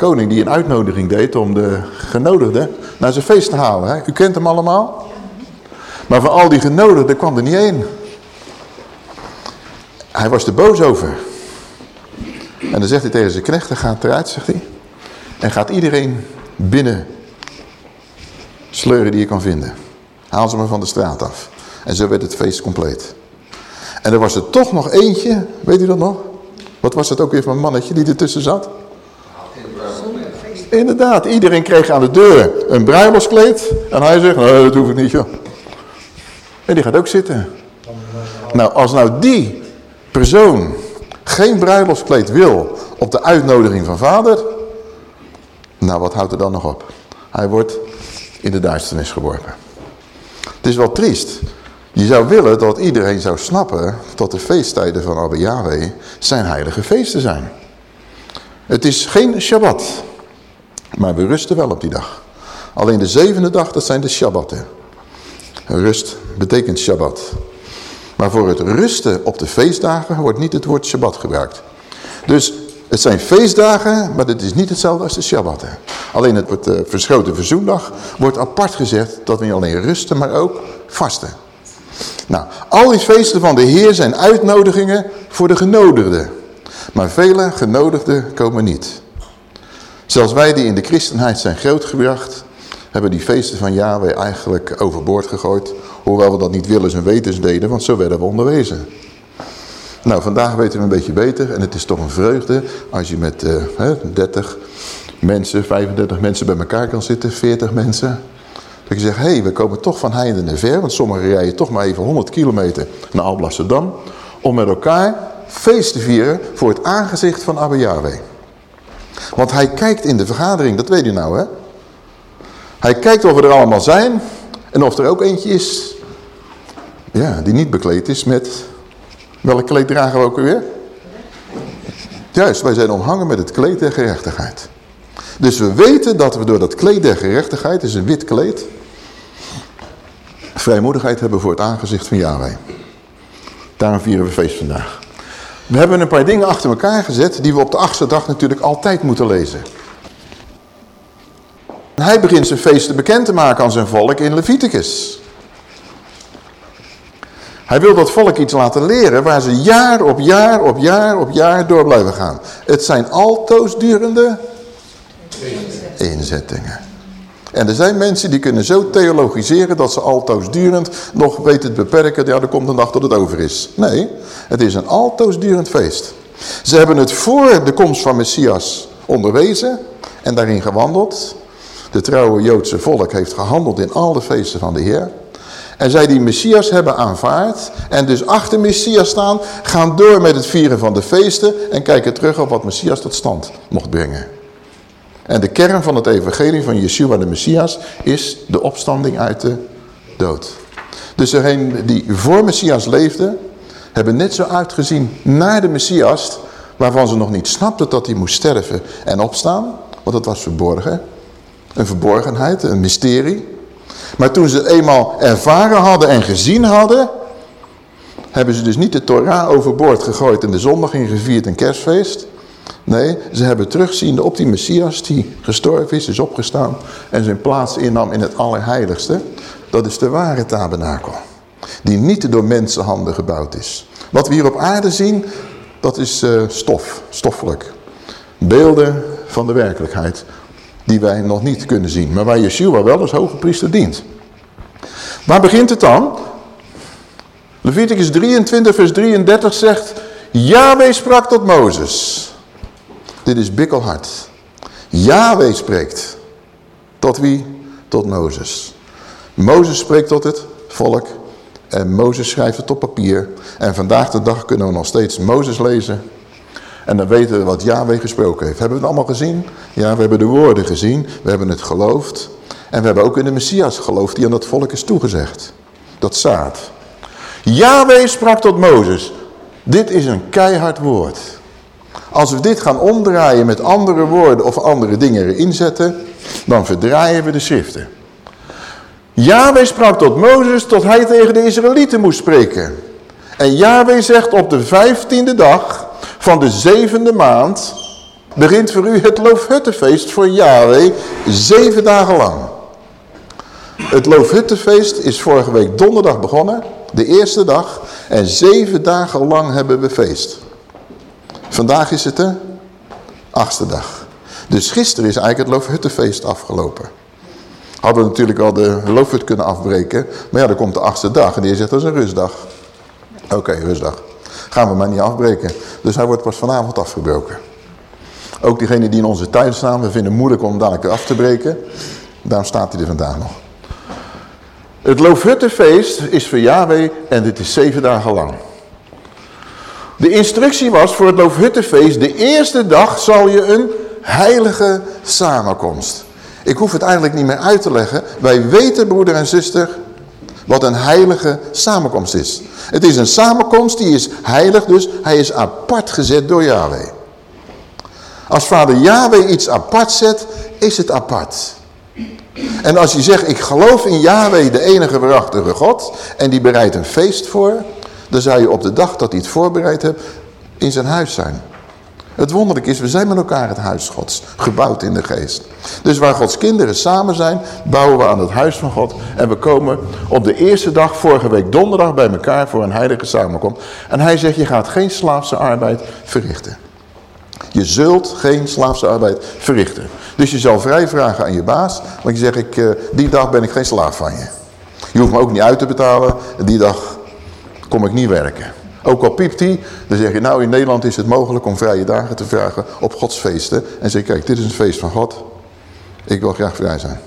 koning die een uitnodiging deed om de genodigden naar zijn feest te halen. U kent hem allemaal? Maar van al die genodigden kwam er niet één. Hij was er boos over. En dan zegt hij tegen zijn knechten, gaat eruit, zegt hij. En gaat iedereen binnen sleuren die je kan vinden. Haal ze maar van de straat af. En zo werd het feest compleet. En er was er toch nog eentje, weet u dat nog? Wat was het ook weer van een mannetje die ertussen zat? Inderdaad, iedereen kreeg aan de deur een bruiloftskleed. En hij zegt, nee, dat hoef ik niet, joh. En die gaat ook zitten. Nou, als nou die persoon geen bruiloftskleed wil op de uitnodiging van vader, nou wat houdt er dan nog op? Hij wordt in de duisternis geworpen. Het is wel triest. Je zou willen dat iedereen zou snappen dat de feesttijden van Abba Yahweh zijn heilige feesten zijn. Het is geen Shabbat, maar we rusten wel op die dag. Alleen de zevende dag, dat zijn de Shabbatten. Rust betekent Shabbat. Maar voor het rusten op de feestdagen wordt niet het woord Shabbat gebruikt. Dus het zijn feestdagen, maar het is niet hetzelfde als de Shabbat. Alleen het, uh, verschoten verzoendag wordt apart gezegd dat we niet alleen rusten, maar ook vasten. Nou, al die feesten van de Heer zijn uitnodigingen voor de genodigden. Maar vele genodigden komen niet. Zelfs wij die in de christenheid zijn grootgebracht, hebben die feesten van Yahweh eigenlijk overboord gegooid. Hoewel we dat niet willen en wetens deden, want zo werden we onderwezen. Nou, vandaag weten we een beetje beter en het is toch een vreugde als je met uh, hè, 30 mensen, 35 mensen bij elkaar kan zitten, 40 mensen. Dat je zegt, hé, hey, we komen toch van heinde en ver, want sommigen rijden toch maar even 100 kilometer naar Alblasserdam, om met elkaar feest te vieren voor het aangezicht van Abba Yahweh. Want hij kijkt in de vergadering, dat weet u nou hè. Hij kijkt of we er allemaal zijn en of er ook eentje is ja, die niet bekleed is met Welk kleed dragen we ook weer? Juist, wij zijn omhangen met het kleed der gerechtigheid. Dus we weten dat we door dat kleed der gerechtigheid, is een wit kleed, vrijmoedigheid hebben voor het aangezicht van Yahweh. Daarom vieren we feest vandaag. We hebben een paar dingen achter elkaar gezet die we op de achtste dag natuurlijk altijd moeten lezen. Hij begint zijn feesten bekend te maken aan zijn volk in Leviticus. Hij wil dat volk iets laten leren waar ze jaar op jaar op jaar op jaar door blijven gaan. Het zijn altoosdurende inzettingen. En er zijn mensen die kunnen zo theologiseren dat ze altoosdurend nog weten te beperken. Ja, er komt een dag dat het over is. Nee, het is een altoosdurend feest. Ze hebben het voor de komst van Messias onderwezen en daarin gewandeld. De trouwe Joodse volk heeft gehandeld in al de feesten van de Heer. En zij die Messias hebben aanvaard en dus achter Messias staan, gaan door met het vieren van de feesten en kijken terug op wat Messias tot stand mocht brengen. En de kern van het evangelie van Yeshua de Messias is de opstanding uit de dood. Dus degenen die voor Messias leefden, hebben net zo uitgezien naar de Messias, waarvan ze nog niet snapten dat hij moest sterven en opstaan, want dat was verborgen. Een verborgenheid, een mysterie. Maar toen ze het eenmaal ervaren hadden en gezien hadden, hebben ze dus niet de Torah overboord gegooid en de zondag ingevierd een kerstfeest. Nee, ze hebben terugziende op die Messias die gestorven is, is opgestaan en zijn plaats innam in het Allerheiligste. Dat is de ware tabernakel, die niet door mensenhanden gebouwd is. Wat we hier op aarde zien, dat is uh, stof, stoffelijk. Beelden van de werkelijkheid die wij nog niet kunnen zien. Maar waar Yeshua wel als hoge priester dient. Waar begint het dan? Leviticus 23 vers 33 zegt... Yahweh sprak tot Mozes. Dit is bikkelhard. Yahweh spreekt. Tot wie? Tot Mozes. Mozes spreekt tot het volk. En Mozes schrijft het op papier. En vandaag de dag kunnen we nog steeds Mozes lezen. En dan weten we wat Yahweh gesproken heeft. Hebben we het allemaal gezien? Ja, we hebben de woorden gezien. We hebben het geloofd. En we hebben ook in de Messias geloofd die aan dat volk is toegezegd. Dat zaad. Yahweh sprak tot Mozes. Dit is een keihard woord. Als we dit gaan omdraaien met andere woorden of andere dingen erin zetten, dan verdraaien we de schriften. Yahweh sprak tot Mozes tot hij tegen de Israëlieten moest spreken. En Yahweh zegt op de vijftiende dag van de zevende maand, begint voor u het Loofhuttenfeest voor Yahweh zeven dagen lang. Het Loofhuttenfeest is vorige week donderdag begonnen, de eerste dag. En zeven dagen lang hebben we feest. Vandaag is het de achtste dag. Dus gisteren is eigenlijk het Loofhuttenfeest afgelopen. Hadden we natuurlijk al de loofhut kunnen afbreken. Maar ja, dan komt de achtste dag en die zegt dat is een rustdag. Oké, rustdag. Gaan we maar niet afbreken. Dus hij wordt pas vanavond afgebroken. Ook diegenen die in onze tuin staan, we vinden het moeilijk om dadelijk af te breken. Daarom staat hij er vandaag nog. Het Loofhuttenfeest is voor Yahweh en dit is zeven dagen lang. De instructie was voor het Loofhuttenfeest, de eerste dag zal je een heilige samenkomst. Ik hoef het eigenlijk niet meer uit te leggen. Wij weten, broeder en zuster, wat een heilige samenkomst is. Het is een samenkomst die is heilig, dus hij is apart gezet door Yahweh. Als vader Yahweh iets apart zet, is het apart. En als je zegt, ik geloof in Yahweh, de enige waarachtige God, en die bereidt een feest voor, dan zou je op de dag dat hij het voorbereid hebt, in zijn huis zijn. Het wonderlijk is, we zijn met elkaar het huis gods, gebouwd in de geest. Dus waar gods kinderen samen zijn, bouwen we aan het huis van God. En we komen op de eerste dag, vorige week donderdag, bij elkaar voor een heilige samenkomst. En hij zegt, je gaat geen slaafse arbeid verrichten. Je zult geen slaafse arbeid verrichten. Dus je zal vrij vragen aan je baas. Want je zegt, ik, eh, die dag ben ik geen slaaf van je. Je hoeft me ook niet uit te betalen. Die dag kom ik niet werken. Ook al piept hij, dan zeg je, nou in Nederland is het mogelijk om vrije dagen te vragen op Gods feesten. En zeg, kijk, dit is een feest van God. Ik wil graag vrij zijn.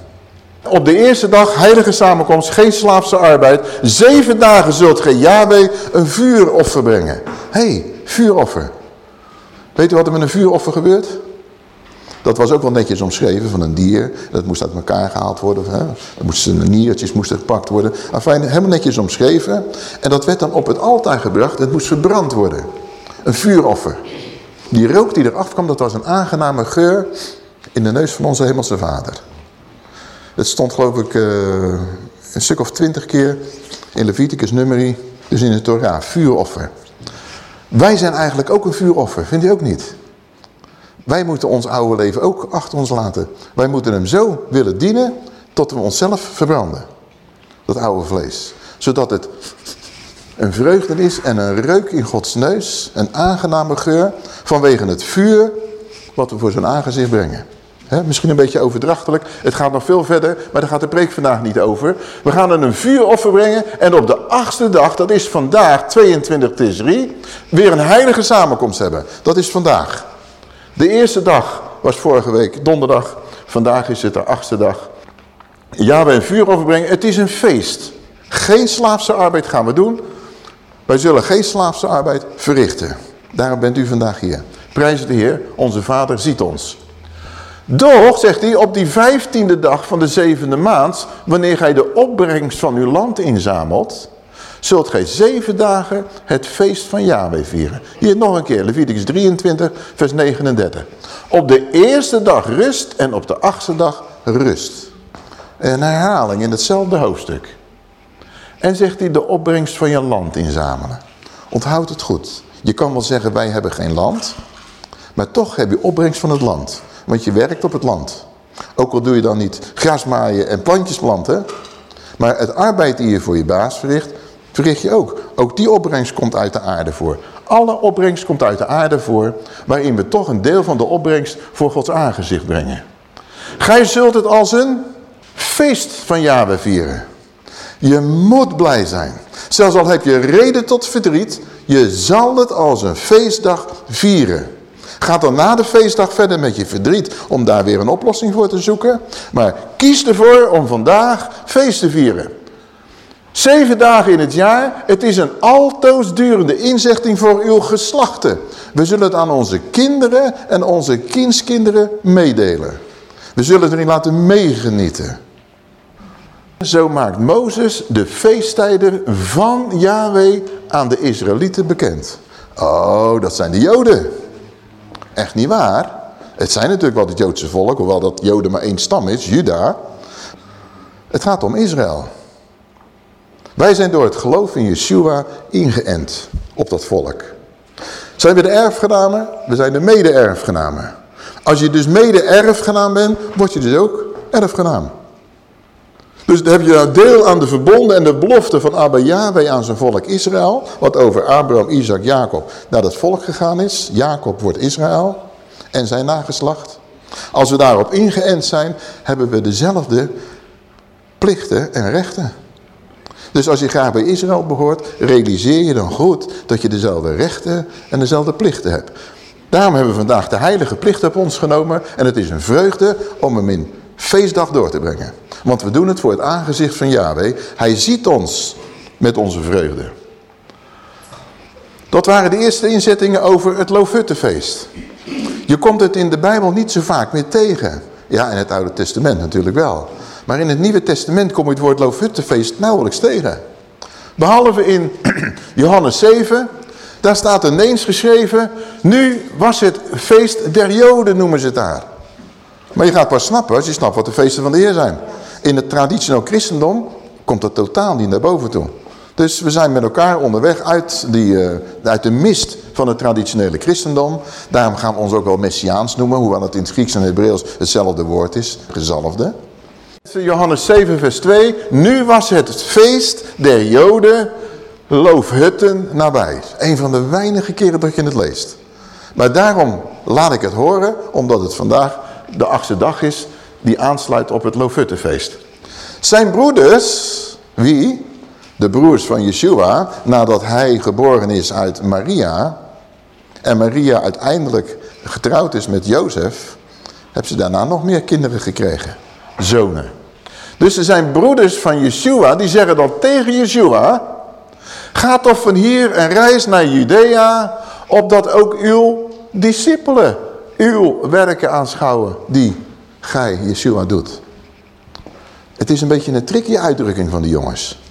Op de eerste dag, heilige samenkomst, geen slaafse arbeid. Zeven dagen zult gij Yahweh een vuuroffer brengen. Hé, hey, vuuroffer. Weet u wat er met een vuuroffer gebeurt? Dat was ook wel netjes omschreven van een dier. Dat moest uit elkaar gehaald worden. Hè? Er moesten niertjes moesten gepakt worden. Enfin, helemaal netjes omschreven. En dat werd dan op het altaar gebracht. Het moest verbrand worden. Een vuuroffer. Die rook die eraf kwam, dat was een aangename geur in de neus van onze hemelse vader. Het stond geloof ik uh, een stuk of twintig keer in Leviticus nummerie. Dus in de Torah, vuuroffer. Wij zijn eigenlijk ook een vuuroffer, vindt u ook niet? Wij moeten ons oude leven ook achter ons laten. Wij moeten hem zo willen dienen tot we onszelf verbranden. Dat oude vlees. Zodat het een vreugde is en een reuk in Gods neus. Een aangename geur vanwege het vuur wat we voor zijn aangezicht brengen. misschien een beetje overdrachtelijk. Het gaat nog veel verder, maar daar gaat de preek vandaag niet over. We gaan er een vuuroffer brengen en op de achtste dag, dat is vandaag 22 Tisri, weer een heilige samenkomst hebben. Dat is vandaag. De eerste dag was vorige week donderdag. Vandaag is het de achtste dag. Ja, wij een vuur overbrengen. Het is een feest. Geen slaafse arbeid gaan we doen. Wij zullen geen slaafse arbeid verrichten. Daarom bent u vandaag hier. Prijs de Heer, onze Vader ziet ons. Doch, zegt hij, op die vijftiende dag van de zevende maand, wanneer gij de opbrengst van uw land inzamelt, zult gij zeven dagen het feest van Yahweh vieren. Hier nog een keer, Leviticus 23, vers 39. Op de eerste dag rust en op de achtste dag rust. Een herhaling in hetzelfde hoofdstuk. En zegt hij de opbrengst van je land inzamelen. Onthoud het goed. Je kan wel zeggen wij hebben geen land. Maar toch heb je opbrengst van het land. Want je werkt op het land. Ook al doe je dan niet grasmaaien en plantjes planten. Maar het arbeid die je voor je baas verricht, verricht je ook. Ook die opbrengst komt uit de aarde voor. Alle opbrengst komt uit de aarde voor, waarin we toch een deel van de opbrengst voor Gods aangezicht brengen. Gij zult het als een feest van Yahweh vieren. Je moet blij zijn. Zelfs al heb je reden tot verdriet, je zal het als een feestdag vieren. Ga dan na de feestdag verder met je verdriet om daar weer een oplossing voor te zoeken. Maar kies ervoor om vandaag feest te vieren. Zeven dagen in het jaar. Het is een altoos durende inzechting voor uw geslachten. We zullen het aan onze kinderen en onze kindskinderen meedelen. We zullen het erin laten meegenieten. Zo maakt Mozes de feesttijden van Yahweh aan de Israëlieten bekend. Oh, dat zijn de Joden. Echt niet waar. Het zijn natuurlijk wel het Joodse volk, hoewel dat Joden maar één stam is, Juda. Het gaat om Israël. Wij zijn door het geloof in Yeshua ingeënt op dat volk. Zijn we de erfgenamen? We zijn de mede-erfgenamen. Als je dus mede erfgenaam bent, word je dus ook erfgenaam. Dus dan heb je nou deel aan de verbonden en de belofte van Abba Yahweh aan zijn volk Israël. Wat over Abraham, Isaac, Jacob naar dat volk gegaan is. Jacob wordt Israël en zijn nageslacht. Als we daarop ingeënt zijn, hebben we dezelfde plichten en rechten. Dus als je graag bij Israël behoort, realiseer je dan goed dat je dezelfde rechten en dezelfde plichten hebt. Daarom hebben we vandaag de heilige plicht op ons genomen. En het is een vreugde om hem in feestdag door te brengen. Want we doen het voor het aangezicht van Yahweh. Hij ziet ons met onze vreugde. Dat waren de eerste inzettingen over het Loofhuttenfeest. Je komt het in de Bijbel niet zo vaak meer tegen. Ja, in het Oude Testament natuurlijk wel. Maar in het Nieuwe Testament kom je het woord Loofhuttenfeest nauwelijks tegen. Behalve in Johannes 7, daar staat ineens geschreven, nu was het feest der Joden noemen ze het daar. Maar je gaat pas snappen als je snapt wat de feesten van de Heer zijn. In het traditioneel christendom komt dat totaal niet naar boven toe. Dus we zijn met elkaar onderweg uit, die, uh, uit de mist van het traditionele christendom. Daarom gaan we ons ook wel messiaans noemen, hoewel het in het Grieks en Hebreeuws hetzelfde woord is, gezalfde. Johannes 7 vers 2, nu was het feest der Joden loofhutten nabij. Een van de weinige keren dat je het leest. Maar daarom laat ik het horen, omdat het vandaag de achtste dag is die aansluit op het Loofhuttenfeest. Zijn broeders, wie? De broers van Yeshua, nadat hij geboren is uit Maria... en Maria uiteindelijk getrouwd is met Jozef... hebben ze daarna nog meer kinderen gekregen. Zonen. Dus er zijn broeders van Yeshua, die zeggen dan tegen Yeshua... Ga toch van hier en reis naar Judea, opdat ook uw discipelen uw werken aanschouwen die gij, Yeshua, doet. Het is een beetje een tricky uitdrukking van die jongens.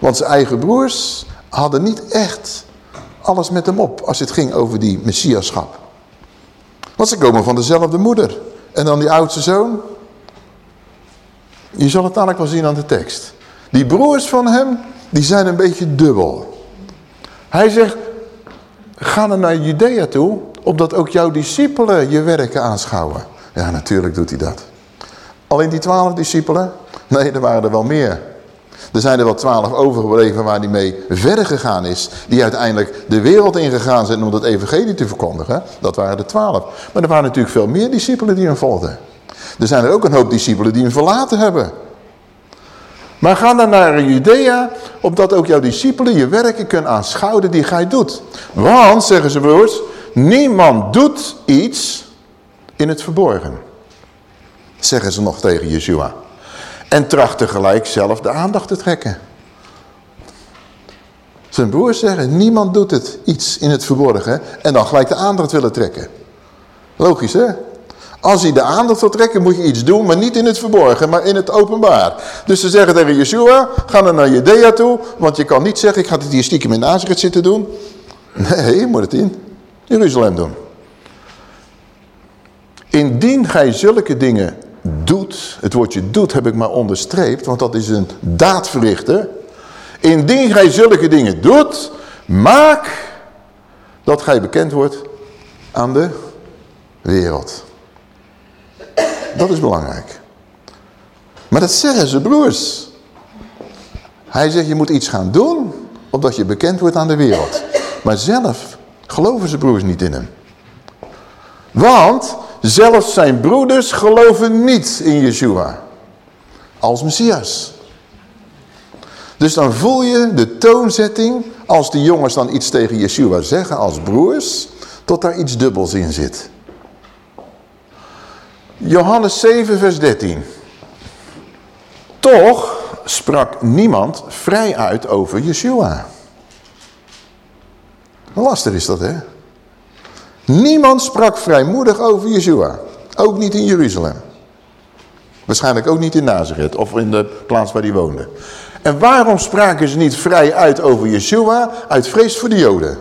Want zijn eigen broers hadden niet echt alles met hem op als het ging over die messiaschap. Want ze komen van dezelfde moeder. En dan die oudste zoon. Je zal het dadelijk wel zien aan de tekst. Die broers van hem, die zijn een beetje dubbel. Hij zegt, ga dan naar Judea toe, opdat ook jouw discipelen je werken aanschouwen. Ja, natuurlijk doet hij dat. Alleen die twaalf discipelen? Nee, er waren er wel meer. Er zijn er wel twaalf overgebleven waar hij mee verder gegaan is. Die uiteindelijk de wereld ingegaan zijn om het evangelie te verkondigen. Dat waren de twaalf. Maar er waren natuurlijk veel meer discipelen die hem volgden. Er zijn er ook een hoop discipelen die hem verlaten hebben. Maar ga dan naar Judea, opdat ook jouw discipelen je werken kunnen aanschouwen die gij doet. Want, zeggen ze broers, niemand doet iets in het verborgen. Zeggen ze nog tegen Yeshua. En tracht tegelijk zelf de aandacht te trekken. Zijn broers zeggen, niemand doet het iets in het verborgen en dan gelijk de aandacht willen trekken. Logisch hè? Als hij de aandacht wil trekken, moet je iets doen, maar niet in het verborgen, maar in het openbaar. Dus ze zeggen tegen Yeshua, ga dan naar Judea toe, want je kan niet zeggen, ik ga het hier stiekem in Nazareth zitten doen. Nee, je moet het in Jeruzalem doen. Indien gij zulke dingen doet, het woordje doet heb ik maar onderstreept, want dat is een daad verrichten. Indien gij zulke dingen doet, maak dat gij bekend wordt aan de wereld. Dat is belangrijk. Maar dat zeggen ze broers. Hij zegt, je moet iets gaan doen, opdat je bekend wordt aan de wereld. Maar zelf geloven ze broers niet in hem. Want zelfs zijn broeders geloven niet in Yeshua. Als Messias. Dus dan voel je de toonzetting, als die jongens dan iets tegen Yeshua zeggen als broers, tot daar iets dubbels in zit. Johannes 7 vers 13. Toch sprak niemand vrij uit over Yeshua. Lastig is dat, hè? Niemand sprak vrijmoedig over Yeshua. Ook niet in Jeruzalem. Waarschijnlijk ook niet in Nazareth of in de plaats waar hij woonde. En waarom spraken ze niet vrij uit over Yeshua? Uit vrees voor de Joden.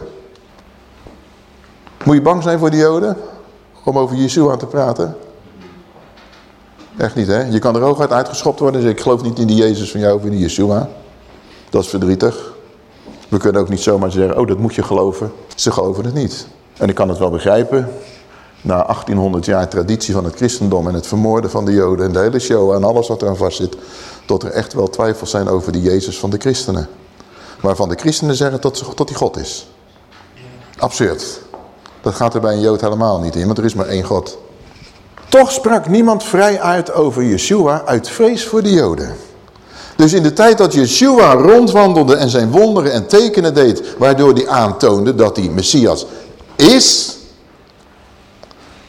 Moet je bang zijn voor de Joden? Om over Yeshua te praten? Echt niet, hè? Je kan er ook uit uitgeschopt worden en zeggen, ik geloof niet in die Jezus van jou of in die Yeshua. Dat is verdrietig. We kunnen ook niet zomaar zeggen, oh, dat moet je geloven. Ze geloven het niet. En ik kan het wel begrijpen. na 1800 jaar traditie van het christendom en het vermoorden van de joden en de hele show en alles wat eraan vast zit, tot er echt wel twijfels zijn over de Jezus van de christenen. Waarvan de christenen zeggen dat, dat hij God is. Absurd. Dat gaat er bij een jood helemaal niet in, want er is maar één God. Toch sprak niemand vrij uit over Yeshua uit vrees voor de joden. Dus in de tijd dat Yeshua rondwandelde en zijn wonderen en tekenen deed, waardoor hij aantoonde dat hij Messias is,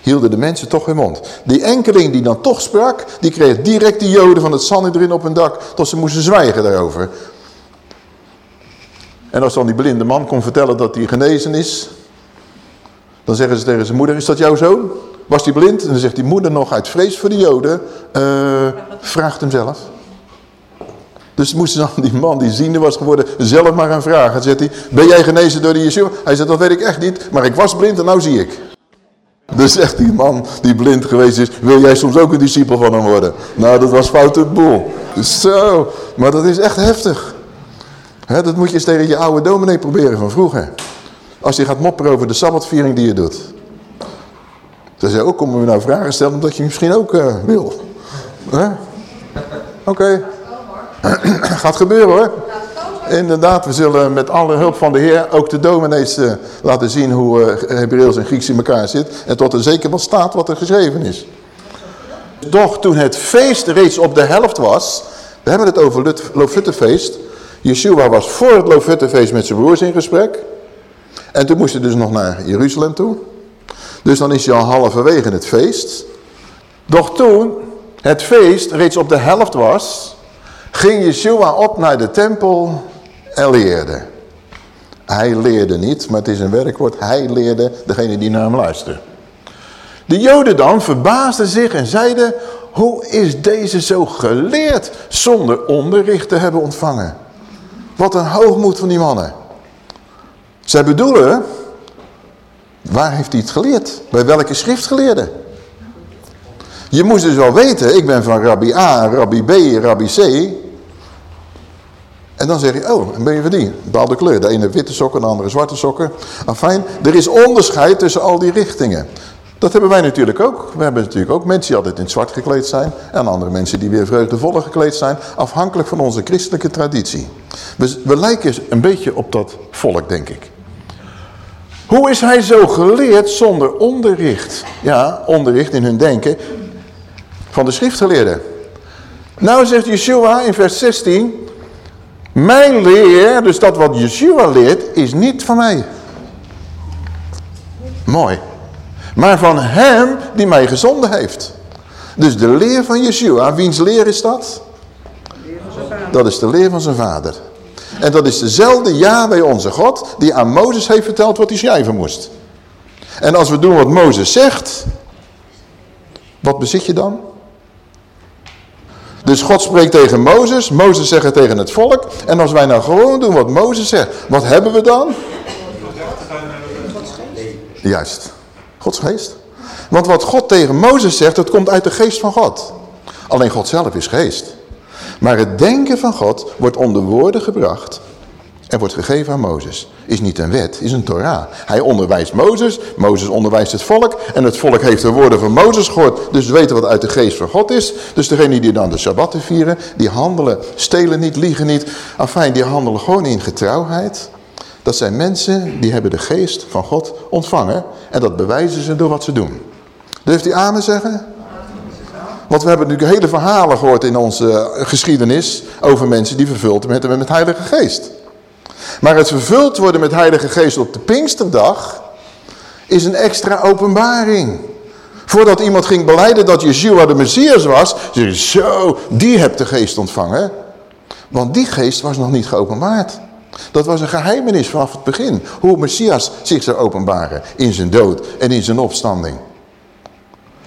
hielden de mensen toch hun mond. Die enkeling die dan toch sprak, die kreeg direct de joden van het Sanhedrin op hun dak, tot ze moesten zwijgen daarover. En als dan die blinde man kon vertellen dat hij genezen is, dan zeggen ze tegen zijn moeder, is dat jouw zoon? Was hij blind? En dan zegt die moeder nog uit vrees voor de joden, uh, vraagt hem zelf. Dus moesten dan die man die ziende was geworden zelf maar gaan vragen. Dan zegt hij, ben jij genezen door de Yeshua? Hij zegt, dat weet ik echt niet, maar ik was blind en nou zie ik. Dus zegt die man die blind geweest is, wil jij soms ook een discipel van hem worden? Nou, dat was foute boel. Zo, maar dat is echt heftig. dat moet je eens tegen je oude dominee proberen van vroeger. Als je gaat mopperen over de Sabbatviering die je doet. Dan zei ook, kom we nou vragen stellen omdat je misschien ook uh, wil. Oké. Gaat gebeuren hoor. Inderdaad, we zullen met alle hulp van de Heer ook de dominees uh, laten zien hoe uh, Hebreeuws en Grieks in elkaar zit. En tot er zeker wel staat wat er geschreven is. Doch toen het feest reeds op de helft was, we hebben het over Lofuttefeest. Yeshua was voor het Lofuttefeest met zijn broers in gesprek. En toen moest hij dus nog naar Jeruzalem toe. Dus dan is hij al halverwege het feest. Doch toen het feest reeds op de helft was, ging Yeshua op naar de tempel en leerde. Hij leerde niet, maar het is een werkwoord. Hij leerde degene die naar hem luisterde. De joden dan verbaasden zich en zeiden, hoe is deze zo geleerd zonder onderricht te hebben ontvangen? Wat een hoogmoed van die mannen. Zij bedoelen, waar heeft hij het geleerd? Bij welke schriftgeleerde? Je moest dus wel weten, ik ben van rabbi A, rabbi B, rabbi C. En dan zeg je, oh, dan ben je verdiend. Bepaalde kleur. De ene witte sokken, de andere zwarte sokken. Enfin, er is onderscheid tussen al die richtingen. Dat hebben wij natuurlijk ook. We hebben natuurlijk ook mensen die altijd in het zwart gekleed zijn. En andere mensen die weer vreugdevoller gekleed zijn. Afhankelijk van onze christelijke traditie. We lijken een beetje op dat volk, denk ik. Hoe is hij zo geleerd zonder onderricht? Ja, onderricht in hun denken van de schriftgeleerden. Nou zegt Yeshua in vers 16... Mijn leer, dus dat wat Yeshua leert, is niet van mij. Mooi. Maar van hem die mij gezonden heeft. Dus de leer van Yeshua, wiens leer is dat? Dat is de leer van zijn vader. En dat is dezelfde Yahweh onze God die aan Mozes heeft verteld wat hij schrijven moest. En als we doen wat Mozes zegt, wat bezit je dan? Dus God spreekt tegen Mozes, Mozes zegt het tegen het volk. En als wij nou gewoon doen wat Mozes zegt, wat hebben we dan? Juist, Gods geest. Want wat God tegen Mozes zegt, dat komt uit de geest van God. Alleen God zelf is geest. Maar het denken van God wordt onder woorden gebracht en wordt gegeven aan Mozes. Is niet een wet, is een Torah. Hij onderwijst Mozes, Mozes onderwijst het volk en het volk heeft de woorden van Mozes gehoord. Dus we weten wat uit de geest van God is. Dus degene die dan de Sabbatten vieren, die handelen, stelen niet, liegen niet. Afijn, die handelen gewoon in getrouwheid. Dat zijn mensen die hebben de geest van God ontvangen en dat bewijzen ze door wat ze doen. Durft u amen zeggen? Want we hebben natuurlijk hele verhalen gehoord in onze geschiedenis over mensen die vervuld werden met heilige geest. Maar het vervuld worden met heilige geest op de Pinksterdag is een extra openbaring. Voordat iemand ging beleiden dat Yeshua de Messias was, zei zo, die hebt de geest ontvangen. Want die geest was nog niet geopenbaard. Dat was een geheimenis vanaf het begin. Hoe Messias zich zou openbaren in zijn dood en in zijn opstanding.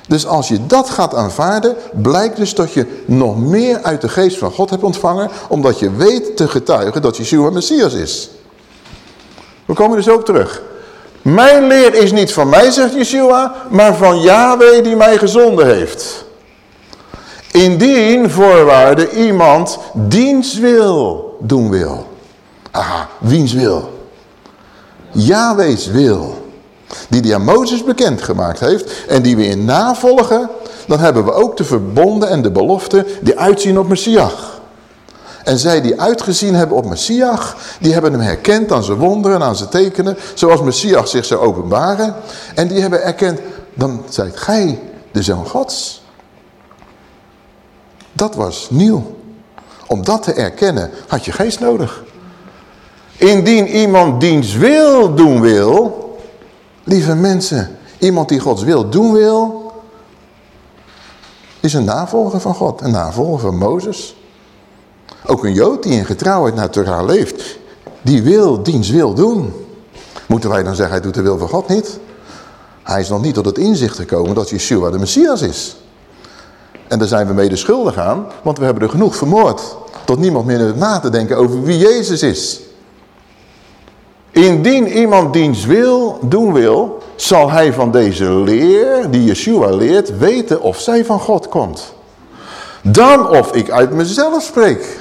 Dus als je dat gaat aanvaarden, blijkt dus dat je nog meer uit de geest van God hebt ontvangen, omdat je weet te getuigen dat Yeshua Messias is. We komen dus ook terug. Mijn leer is niet van mij, zegt Yeshua, maar van Yahweh die mij gezonden heeft. Indien voorwaarde iemand diens wil doen wil. Aha, wiens wil? Yahweh's wil. Die die aan Mozes bekendgemaakt heeft. En die we in navolgen. Dan hebben we ook de verbonden en de beloften die uitzien op Messias. En zij die uitgezien hebben op Messias, die hebben hem herkend aan zijn wonderen, aan zijn tekenen, zoals Messias zich zou openbaren. En die hebben erkend, dan zijt gij de Zoon Gods. Dat was nieuw. Om dat te erkennen had je geest nodig. Indien iemand diens wil doen wil, lieve mensen, iemand die Gods wil doen wil, is een navolger van God, een navolger van Mozes. Ook een Jood die in getrouwheid naar Torah leeft, die wil diens wil doen. Moeten wij dan zeggen, hij doet de wil van God niet? Hij is nog niet tot het inzicht gekomen dat Yeshua de Messias is. En daar zijn we mede schuldig aan, want we hebben er genoeg vermoord. Tot niemand meer na te denken over wie Jezus is. Indien iemand diens wil, doen wil, zal hij van deze leer, die Yeshua leert, weten of zij van God komt. Dan of ik uit mezelf spreek.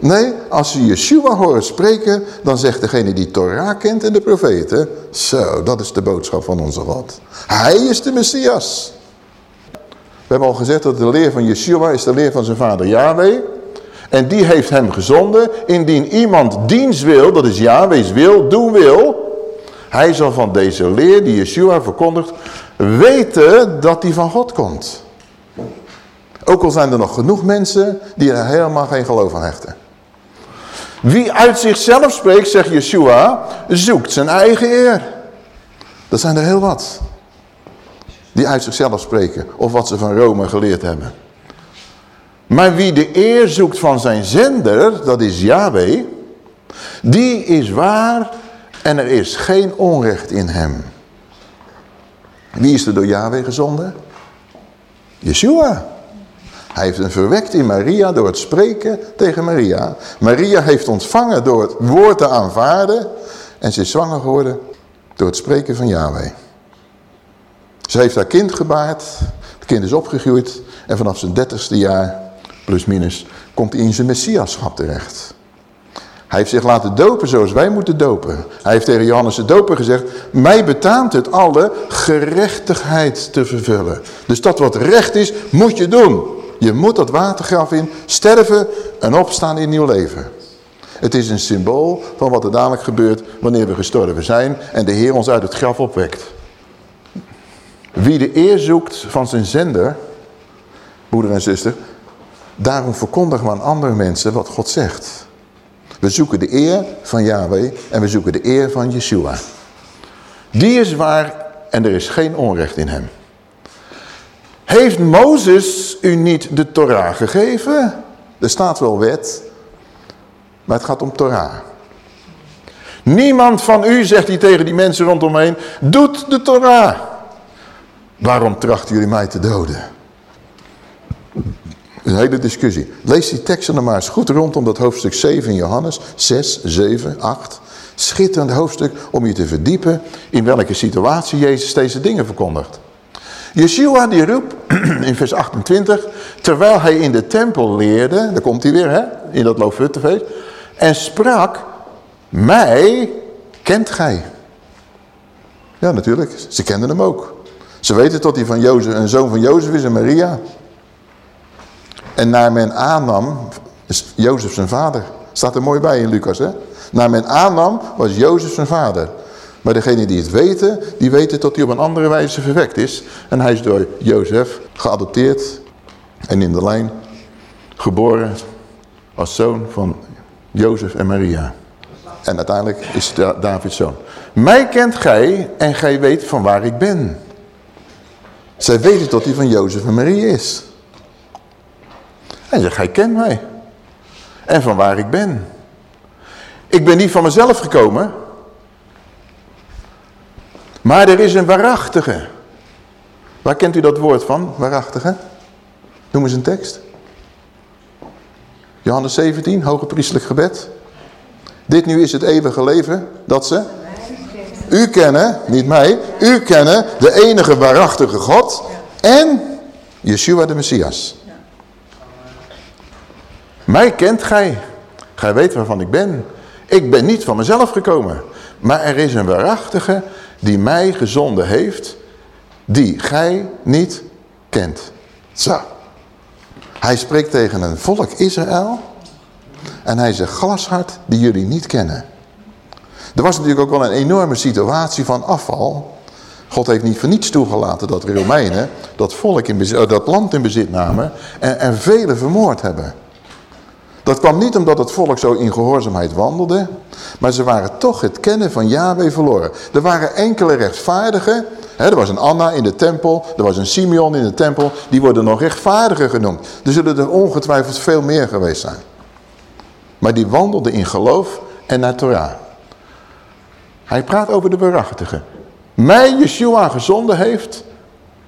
Nee, als je Yeshua hoort spreken, dan zegt degene die Torah kent en de profeten, zo, dat is de boodschap van onze God. Hij is de Messias. We hebben al gezegd dat de leer van Yeshua is de leer van zijn vader Yahweh. En die heeft hem gezonden. Indien iemand diens wil, dat is Yahweh's wil, doen wil. Hij zal van deze leer die Yeshua verkondigt, weten dat die van God komt. Ook al zijn er nog genoeg mensen die er helemaal geen geloof aan hechten. Wie uit zichzelf spreekt, zegt Yeshua, zoekt zijn eigen eer. Dat zijn er heel wat. Die uit zichzelf spreken. Of wat ze van Rome geleerd hebben. Maar wie de eer zoekt van zijn zender, dat is Yahweh. Die is waar en er is geen onrecht in hem. Wie is er door Yahweh gezonden? Yeshua. Hij heeft een verwekt in Maria door het spreken tegen Maria. Maria heeft ontvangen door het woord te aanvaarden. En ze is zwanger geworden door het spreken van Yahweh. Ze heeft haar kind gebaard. Het kind is opgegroeid. En vanaf zijn dertigste jaar, plus minus, komt in zijn messiaschap terecht. Hij heeft zich laten dopen zoals wij moeten dopen. Hij heeft tegen Johannes de doper gezegd, mij betaamt het alle gerechtigheid te vervullen. Dus dat wat recht is, moet je doen. Je moet dat watergraf in, sterven en opstaan in nieuw leven. Het is een symbool van wat er dadelijk gebeurt wanneer we gestorven zijn en de Heer ons uit het graf opwekt. Wie de eer zoekt van zijn zender, broeder en zuster, daarom verkondigen we aan andere mensen wat God zegt. We zoeken de eer van Yahweh en we zoeken de eer van Yeshua. Die is waar en er is geen onrecht in hem. Heeft Mozes u niet de Torah gegeven? Er staat wel wet, maar het gaat om Torah. Niemand van u, zegt hij tegen die mensen rondomheen, doet de Torah. Waarom trachten jullie mij te doden? Een hele discussie. Lees die teksten dan maar eens goed rondom dat hoofdstuk 7 in Johannes. 6, 7, 8. Schitterend hoofdstuk om je te verdiepen in welke situatie Jezus deze dingen verkondigt. Yeshua die roept in vers 28, terwijl hij in de tempel leerde, daar komt hij weer hè, in dat loofhuttenfeest, en sprak, mij kent gij. Ja natuurlijk, ze kenden hem ook. Ze weten dat hij van Jozef, een zoon van Jozef is en Maria. En naar men aannam, is Jozef zijn vader. Staat er mooi bij in Lucas hè. Naar men aannam was Jozef zijn vader. Maar degene die het weten, die weten dat hij op een andere wijze verwekt is. En hij is door Jozef geadopteerd en in de lijn geboren als zoon van Jozef en Maria. En uiteindelijk is Davids zoon. Mij kent gij en gij weet van waar ik ben. Zij weten dat hij van Jozef en Maria is. En zegt, gij kent mij. En van waar ik ben. Ik ben niet van mezelf gekomen, maar er is een waarachtige. Waar kent u dat woord van, waarachtige? Noem eens een tekst. Johannes 17, hoge priestelijk gebed. Dit nu is het eeuwige leven dat ze... U kennen, niet mij, u kennen de enige waarachtige God en Yeshua de Messias. Mij kent gij. Gij weet waarvan ik ben. Ik ben niet van mezelf gekomen. Maar er is een waarachtige die mij gezonden heeft, die gij niet kent. Zo. Hij spreekt tegen een volk Israël en hij zegt glashard die jullie niet kennen. Er was natuurlijk ook wel een enorme situatie van afval. God heeft niet voor niets toegelaten dat Romeinen dat, volk in bezit, dat land in bezit namen en, en velen vermoord hebben. Dat kwam niet omdat het volk zo in gehoorzaamheid wandelde, maar ze waren toch het kennen van Yahweh verloren. Er waren enkele rechtvaardigen, hè, er was een Anna in de tempel, er was een Simeon in de tempel, die worden nog rechtvaardigen genoemd. Er zullen er ongetwijfeld veel meer geweest zijn. Maar die wandelden in geloof en naar Torah. Hij praat over de waarachtigen. Mij Yeshua gezonden heeft,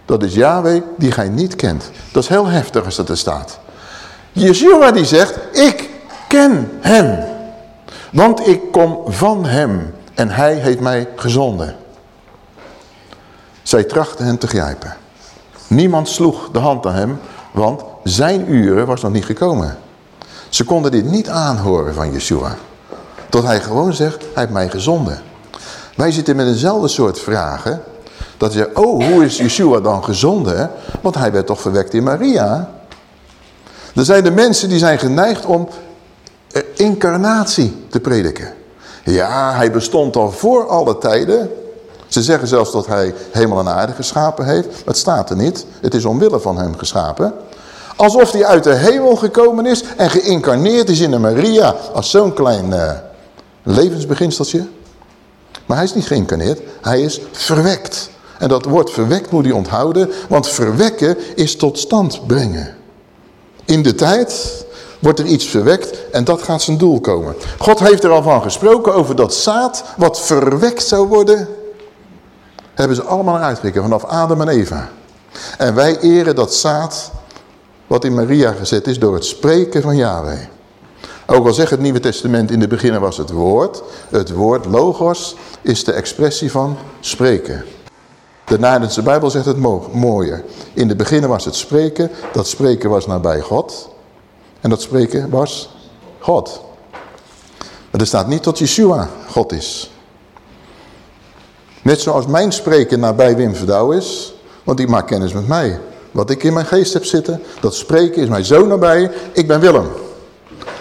dat is Yahweh die gij niet kent. Dat is heel heftig als dat er staat. Yeshua die zegt, ik ken hem. Want ik kom van hem en hij heeft mij gezonden. Zij trachten hem te grijpen. Niemand sloeg de hand aan hem, want zijn uren was nog niet gekomen. Ze konden dit niet aanhoren van Yeshua. Tot hij gewoon zegt, hij heeft mij gezonden. Wij zitten met eenzelfde soort vragen. Dat je, oh, hoe is Yeshua dan gezonden? Want hij werd toch verwekt in Maria? Er zijn de mensen die zijn geneigd om eh, incarnatie te prediken. Ja, hij bestond al voor alle tijden. Ze zeggen zelfs dat hij hemel en aarde geschapen heeft. Het staat er niet. Het is omwille van hem geschapen. Alsof hij uit de hemel gekomen is en geïncarneerd is in de Maria. Als zo'n klein uh, levensbeginsteltje. Maar hij is niet geïncarneerd. Hij is verwekt. En dat woord verwekt moet hij onthouden. Want verwekken is tot stand brengen. In de tijd wordt er iets verwekt en dat gaat zijn doel komen. God heeft er al van gesproken over dat zaad wat verwekt zou worden. Hebben ze allemaal uitgekeken vanaf Adam en Eva. En wij eren dat zaad wat in Maria gezet is door het spreken van Yahweh. Ook al zegt het Nieuwe Testament in de beginnen was het woord. Het woord logos is de expressie van spreken. De Naardense Bijbel zegt het mooier. In de beginnen was het spreken. Dat spreken was nabij God. En dat spreken was God. Er staat niet dat Yeshua God is. Net zoals mijn spreken nabij Wim Verdouw is. Want die maakt kennis met mij. Wat ik in mijn geest heb zitten. Dat spreken is mij zo nabij. Ik ben Willem.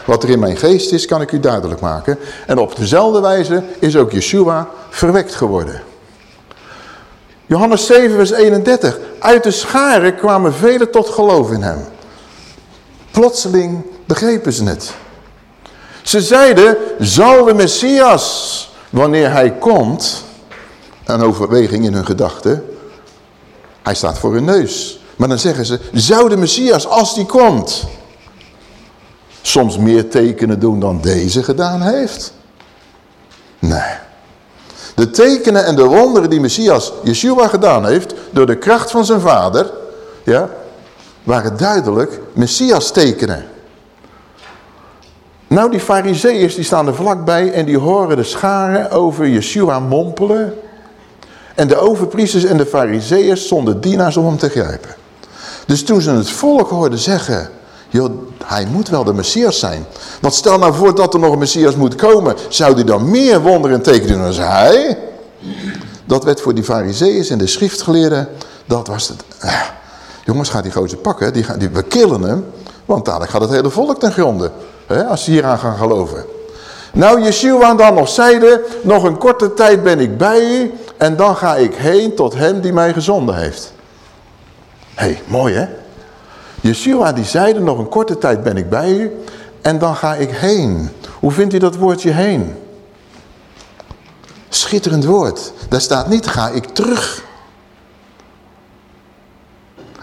Wat er in mijn geest is, kan ik u duidelijk maken. En op dezelfde wijze is ook Yeshua verwekt geworden. Johannes 7 vers 31. Uit de scharen kwamen velen tot geloof in hem. Plotseling begrepen ze het. Ze zeiden, zal de Messias, wanneer hij komt, een overweging in hun gedachten, hij staat voor hun neus. Maar dan zeggen ze, zou de Messias, als die komt, soms meer tekenen doen dan deze gedaan heeft? Nee. De tekenen en de wonderen die Messias Yeshua gedaan heeft, door de kracht van zijn vader, ja, waren duidelijk Messias tekenen. Nou, die fariseeërs die staan er vlakbij en die horen de scharen over Yeshua mompelen. En de overpriesters en de fariseeërs zonden dienaars om hem te grijpen. Dus toen ze het volk hoorden zeggen, joh, hij moet wel de Messias zijn. Want stel nou voor dat er nog een Messias moet komen, zou hij dan meer wonderen en tekenen doen dan hij? Dat werd voor die fariseeërs en de schriftgeleerden, dat was het. Eh, jongens, gaat die gozer pakken, die, die, we killen hem, want dadelijk gaat het hele volk ten gronde. Hè, als ze hieraan gaan geloven. Nou, Yeshua dan nog zeide, nog een korte tijd ben ik bij u en dan ga ik heen tot hem die mij gezonden heeft. Hé, hey, mooi hè? Yeshua die zeide, nog een korte tijd ben ik bij u en dan ga ik heen. Hoe vindt u dat woordje heen? Schitterend woord. Daar staat niet, ga ik terug.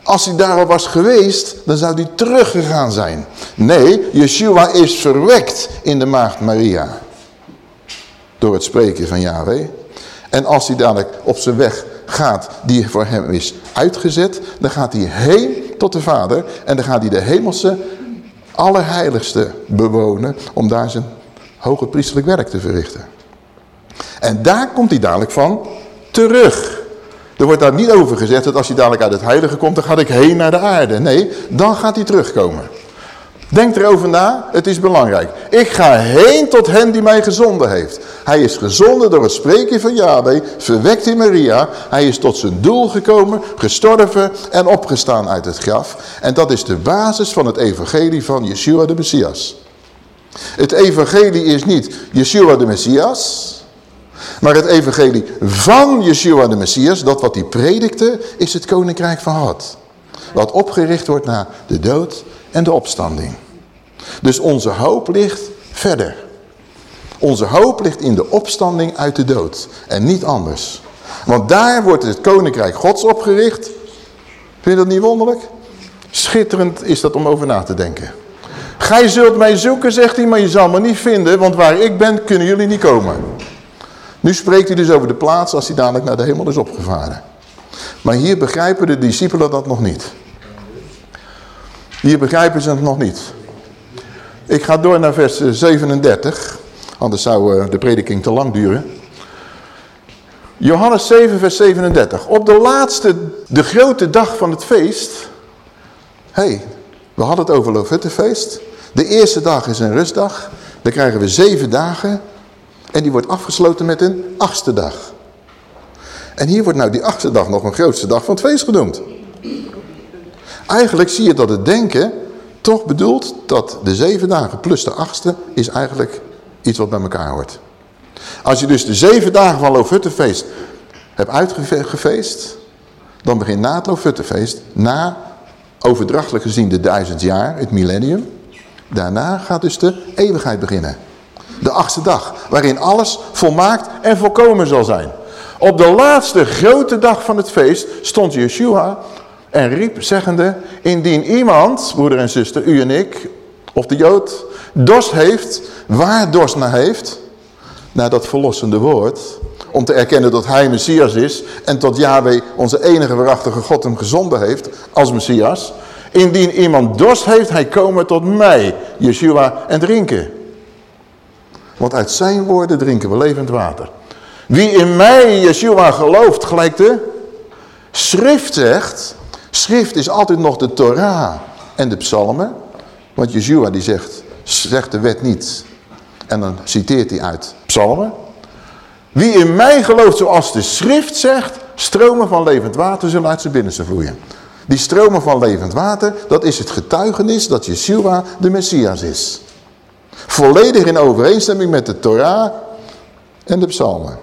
Als hij daar al was geweest, dan zou hij teruggegaan zijn. Nee, Yeshua is verwekt in de maagd Maria. Door het spreken van Yahweh. En als hij dadelijk op zijn weg gaat die voor hem is uitgezet, dan gaat hij heen tot de Vader. En dan gaat hij de hemelse allerheiligste bewonen om daar zijn hoge priestelijk werk te verrichten. En daar komt hij dadelijk van terug. Er wordt daar niet over gezegd dat als hij dadelijk uit het heilige komt, dan ga ik heen naar de aarde. Nee, dan gaat hij terugkomen. Denk erover na, het is belangrijk. Ik ga heen tot hen die mij gezonden heeft. Hij is gezonden door het spreken van Yahweh, verwekt in Maria. Hij is tot zijn doel gekomen, gestorven en opgestaan uit het graf. En dat is de basis van het evangelie van Yeshua de Messias. Het evangelie is niet Yeshua de Messias, maar het evangelie van Yeshua de Messias, dat wat hij predikte, is het koninkrijk van God. Wat opgericht wordt na de dood en de opstanding. Dus onze hoop ligt verder. Onze hoop ligt in de opstanding uit de dood. En niet anders. Want daar wordt het koninkrijk gods opgericht. Vind je dat niet wonderlijk? Schitterend is dat om over na te denken. Gij zult mij zoeken, zegt hij, maar je zal me niet vinden, want waar ik ben kunnen jullie niet komen. Nu spreekt hij dus over de plaats als hij dadelijk naar de hemel is opgevaren. Maar hier begrijpen de discipelen dat nog niet. Hier begrijpen ze het nog niet. Ik ga door naar vers 37, anders zou eh, de prediking te lang duren. Johannes 7 vers 37. Op de laatste, de grote dag van het feest. hey, we hadden het over Lofuttefeest. De eerste dag is een rustdag. Dan krijgen we zeven dagen. En die wordt afgesloten met een achtste dag. En hier wordt nou die achtste dag nog een grootste dag van het feest genoemd. Eigenlijk zie je dat het denken toch bedoelt dat de zeven dagen plus de achtste is eigenlijk iets wat bij elkaar hoort. Als je dus de zeven dagen van Lofuttefeest hebt uitgefeest, dan begint na het Lofuttefeest, na overdrachtelijk gezien de duizend jaar, het millennium, daarna gaat dus de eeuwigheid beginnen. De achtste dag, waarin alles volmaakt en volkomen zal zijn. Op de laatste grote dag van het feest stond Yeshua en riep zeggende, indien iemand, broeder en zuster, u en ik, of de Jood, dorst heeft, waar dorst naar heeft, naar dat verlossende woord, om te erkennen dat hij Messias is en tot Yahweh, onze enige waarachtige God, hem gezonden heeft als Messias. Indien iemand dorst heeft, hij komen tot mij, Yeshua, en drinken. Want uit zijn woorden drinken we levend water. Wie in mij, Yeshua, gelooft, gelijk de schrift zegt, Schrift is altijd nog de Torah en de psalmen. Want Yeshua die zegt, zegt de wet niet. En dan citeert hij uit psalmen. Wie in mij gelooft zoals de schrift zegt, stromen van levend water zullen uit zijn binnenste vloeien. Die stromen van levend water, dat is het getuigenis dat Yeshua de Messias is. Volledig in overeenstemming met de Torah en de psalmen.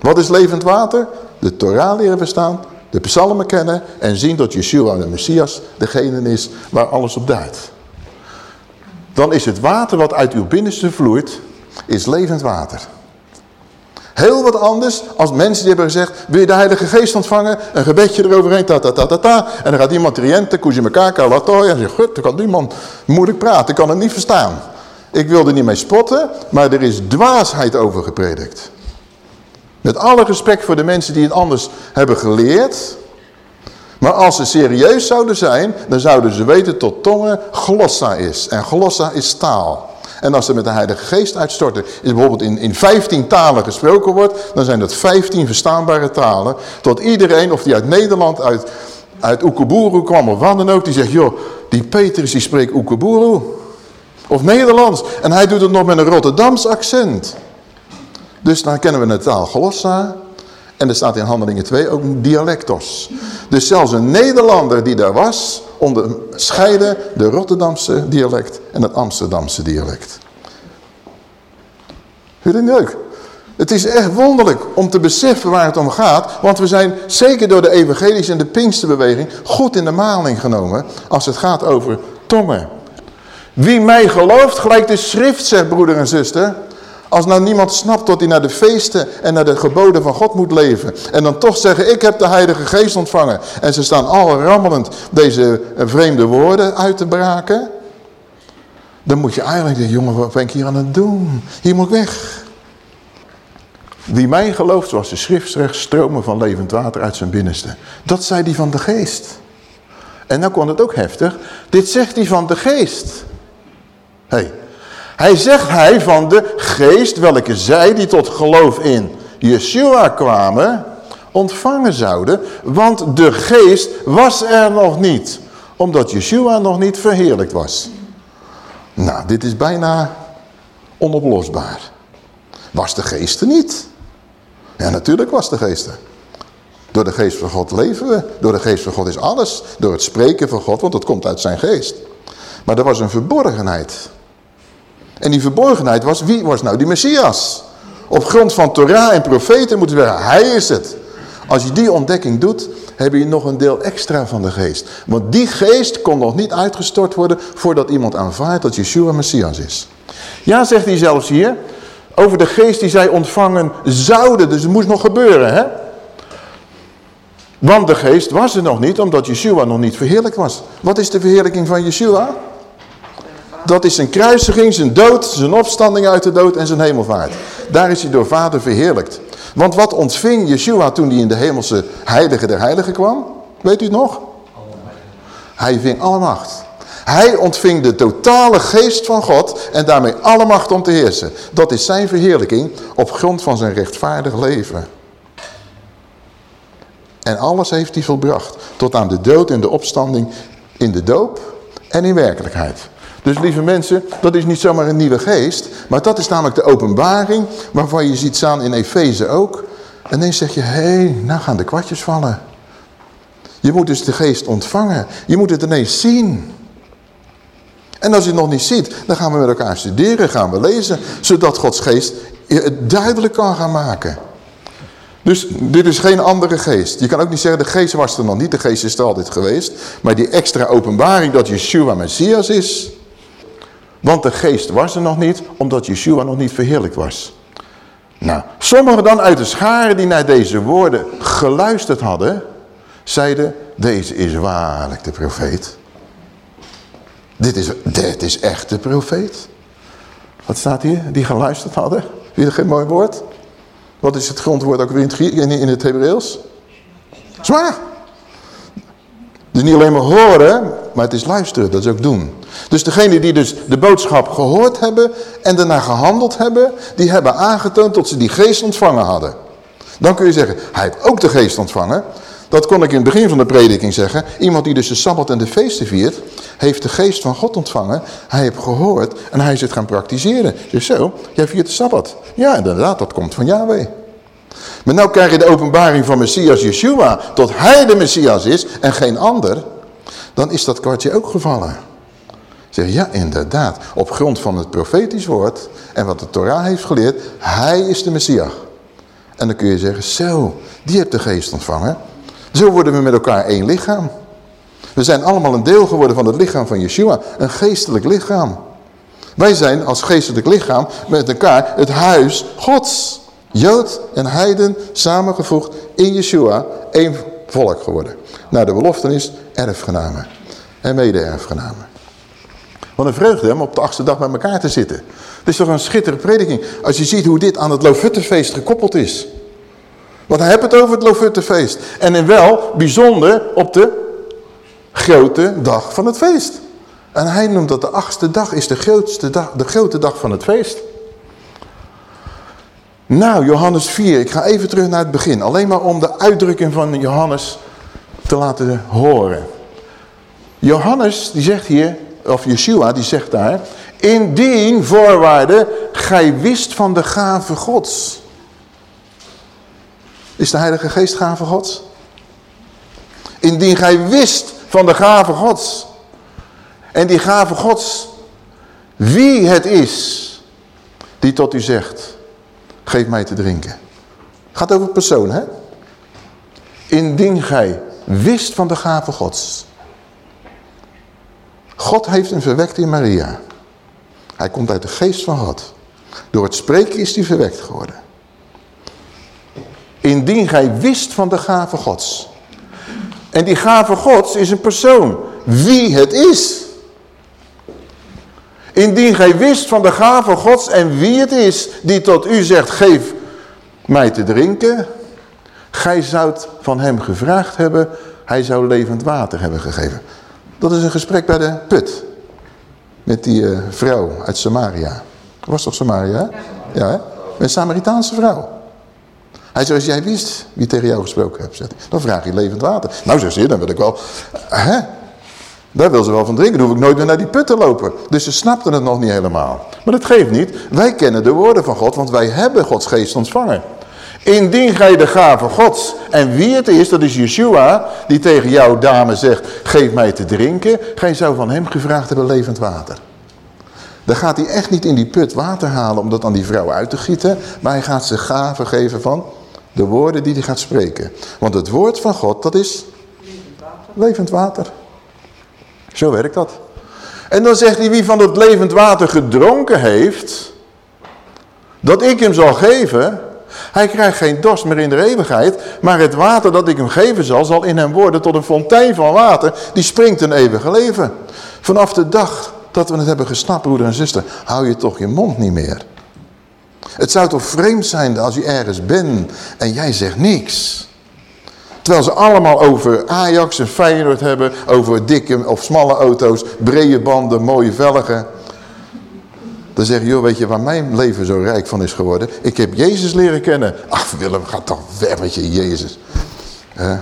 Wat is levend water? De Torah leren verstaan de psalmen kennen en zien dat Yeshua de Messias degene is waar alles op duidt. Dan is het water wat uit uw binnenste vloeit, is levend water. Heel wat anders als mensen die hebben gezegd, wil je de Heilige Geest ontvangen? Een gebedje eroverheen, ta ta ta ta ta. En dan gaat iemand riënte, kujimekaka, latoy. En zegt, gut, dan kan die man moeilijk praten, ik kan het niet verstaan. Ik wilde niet mee spotten, maar er is dwaasheid over gepredikt. Met alle respect voor de mensen die het anders hebben geleerd. Maar als ze serieus zouden zijn, dan zouden ze weten tot tongen glossa is. En glossa is taal. En als ze met de Heilige Geest uitstorten, is bijvoorbeeld in, in 15 talen gesproken wordt, dan zijn dat 15 verstaanbare talen. Tot iedereen, of die uit Nederland, uit, uit Oekeboeroe kwam of wat dan ook, die zegt, joh, die Petrus die spreekt Oekeboeroe. Of Nederlands. En hij doet het nog met een Rotterdams accent. Dus dan kennen we de taal glossa. En er staat in Handelingen 2 ook een dialectos. Dus zelfs een Nederlander die daar was, onderscheiden de Rotterdamse dialect en het Amsterdamse dialect. Vind je leuk? Het is echt wonderlijk om te beseffen waar het om gaat. Want we zijn zeker door de evangelische en de Pinksterbeweging goed in de maling genomen. Als het gaat over tongen. Wie mij gelooft, gelijk de schrift zegt broeder en zuster. Als nou niemand snapt dat hij naar de feesten en naar de geboden van God moet leven. En dan toch zeggen, ik heb de heilige geest ontvangen. En ze staan al rammelend deze eh, vreemde woorden uit te braken. Dan moet je eigenlijk zeggen, jongen, wat ben ik hier aan het doen? Hier moet ik weg. Wie mij gelooft, zoals de schrift zegt, stromen van levend water uit zijn binnenste. Dat zei hij van de geest. En dan kon het ook heftig. Dit zegt hij van de geest. hey, hij zegt hij van de geest welke zij die tot geloof in Yeshua kwamen ontvangen zouden. Want de geest was er nog niet. Omdat Yeshua nog niet verheerlijkt was. Nou, dit is bijna onoplosbaar. Was de geest er niet? Ja, natuurlijk was de geest er. Door de geest van God leven we. Door de geest van God is alles. Door het spreken van God, want dat komt uit zijn geest. Maar er was een verborgenheid. En die verborgenheid was, wie was nou die Messias? Op grond van Torah en profeten moeten we zeggen, hij is het. Als je die ontdekking doet, heb je nog een deel extra van de geest. Want die geest kon nog niet uitgestort worden voordat iemand aanvaardt dat Yeshua Messias is. Ja, zegt hij zelfs hier, over de geest die zij ontvangen zouden. Dus het moest nog gebeuren, hè? Want de geest was er nog niet, omdat Yeshua nog niet verheerlijk was. Wat is de verheerlijking van Yeshua? Dat is zijn kruisiging, zijn dood, zijn opstanding uit de dood en zijn hemelvaart. Daar is hij door vader verheerlijkt. Want wat ontving Yeshua toen hij in de hemelse heilige der heiligen kwam? Weet u het nog? Hij ving alle macht. Hij ontving de totale geest van God en daarmee alle macht om te heersen. Dat is zijn verheerlijking op grond van zijn rechtvaardig leven. En alles heeft hij volbracht. Tot aan de dood en de opstanding in de doop en in werkelijkheid. Dus lieve mensen, dat is niet zomaar een nieuwe geest. Maar dat is namelijk de openbaring waarvan je ziet staan in Efeze ook. En dan zeg je, hé, hey, nou gaan de kwartjes vallen. Je moet dus de geest ontvangen. Je moet het ineens zien. En als je het nog niet ziet, dan gaan we met elkaar studeren, gaan we lezen. Zodat Gods geest het duidelijk kan gaan maken. Dus dit is geen andere geest. Je kan ook niet zeggen, de geest was er nog niet. De geest is er altijd geweest. Maar die extra openbaring dat Yeshua Messias is. Want de geest was er nog niet, omdat Yeshua nog niet verheerlijkt was. Nou, sommigen dan uit de scharen die naar deze woorden geluisterd hadden, zeiden, deze is waarlijk de profeet. Dit is, dit is echt de profeet. Wat staat hier? Die geluisterd hadden. Weer geen mooi woord? Wat is het grondwoord ook weer in het, in het Hebreeuws? Zwaar. Dus niet alleen maar horen, maar het is luisteren, dat is ook doen. Dus degene die dus de boodschap gehoord hebben en daarna gehandeld hebben, die hebben aangetoond dat ze die geest ontvangen hadden. Dan kun je zeggen, hij heeft ook de geest ontvangen. Dat kon ik in het begin van de prediking zeggen. Iemand die dus de Sabbat en de feesten viert, heeft de geest van God ontvangen. Hij heeft gehoord en hij is het gaan praktiseren. Dus zo, jij viert de Sabbat. Ja, inderdaad, dat komt van Yahweh. Maar nu krijg je de openbaring van Messias Yeshua, tot hij de Messias is en geen ander. Dan is dat kwartje ook gevallen. Zeg, ja, inderdaad. Op grond van het profetisch woord en wat de Torah heeft geleerd, hij is de Messias. En dan kun je zeggen, zo, die heeft de geest ontvangen. Zo worden we met elkaar één lichaam. We zijn allemaal een deel geworden van het lichaam van Yeshua. Een geestelijk lichaam. Wij zijn als geestelijk lichaam met elkaar het huis Gods. Jood en heiden samengevoegd in Yeshua één volk geworden. Naar de beloftenis erfgenamen en mede-erfgenamen. Wat een vreugde om op de achtste dag met elkaar te zitten. Het is toch een schitterende prediking. Als je ziet hoe dit aan het Lofuttefeest gekoppeld is. Want hij heeft het over het Lofuttefeest. En in wel bijzonder op de grote dag van het feest. En hij noemt dat de achtste dag is de, grootste dag, de grote dag van het feest. Nou, Johannes 4. Ik ga even terug naar het begin. Alleen maar om de uitdrukking van Johannes te laten horen. Johannes, die zegt hier, of Yeshua, die zegt daar... Indien, voorwaarde, gij wist van de gave gods. Is de Heilige Geest gave gods? Indien gij wist van de gave gods. En die gave gods, wie het is die tot u zegt, geef mij te drinken. gaat over persoon, hè? Indien gij wist van de gave gods. God heeft hem verwekt in Maria. Hij komt uit de geest van God. Door het spreken is hij verwekt geworden. Indien gij wist van de gave gods. En die gave gods is een persoon. Wie het is. Indien gij wist van de gave gods en wie het is die tot u zegt, geef mij te drinken. Gij zoudt van hem gevraagd hebben, hij zou levend water hebben gegeven. Dat is een gesprek bij de put. Met die uh, vrouw uit Samaria. Was toch Samaria? Ja, hè? Een Samaritaanse vrouw. Hij zei, als jij wist wie tegen jou gesproken hebt, dan vraag je levend water. Nou, zegt ze, dan wil ik wel... Hè? Daar wil ze wel van drinken. Dan hoef ik nooit meer naar die put te lopen. Dus ze snapten het nog niet helemaal. Maar dat geeft niet. Wij kennen de woorden van God, want wij hebben Gods geest ontvangen. Indien gij de gave gods, en wie het is, dat is Yeshua, die tegen jouw dame zegt, geef mij te drinken. Gij zou van hem gevraagd hebben levend water. Dan gaat hij echt niet in die put water halen om dat aan die vrouw uit te gieten. Maar hij gaat ze gaven geven van de woorden die hij gaat spreken. Want het woord van God, dat is levend water. Levend water. Zo werkt dat. En dan zegt hij, wie van dat levend water gedronken heeft, dat ik hem zal geven, hij krijgt geen dorst meer in de eeuwigheid, maar het water dat ik hem geven zal, zal in hem worden tot een fontein van water, die springt een eeuwige leven. Vanaf de dag dat we het hebben gesnapt, broeder en zuster, hou je toch je mond niet meer. Het zou toch vreemd zijn als je ergens bent en jij zegt niks. Terwijl ze allemaal over Ajax en Feyenoord hebben, over dikke of smalle auto's, brede banden, mooie velgen. Dan zeg je, joh, weet je waar mijn leven zo rijk van is geworden? Ik heb Jezus leren kennen. Ach Willem, ga toch weg met je Jezus. Uh,